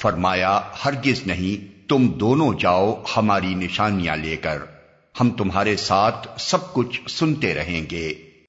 فرمایا، ہرگز نہیں، تم دونوں جاؤ ہماری نشانیاں لے کر، ہم تمہارے ساتھ سب کچھ سنتے رہیں گے۔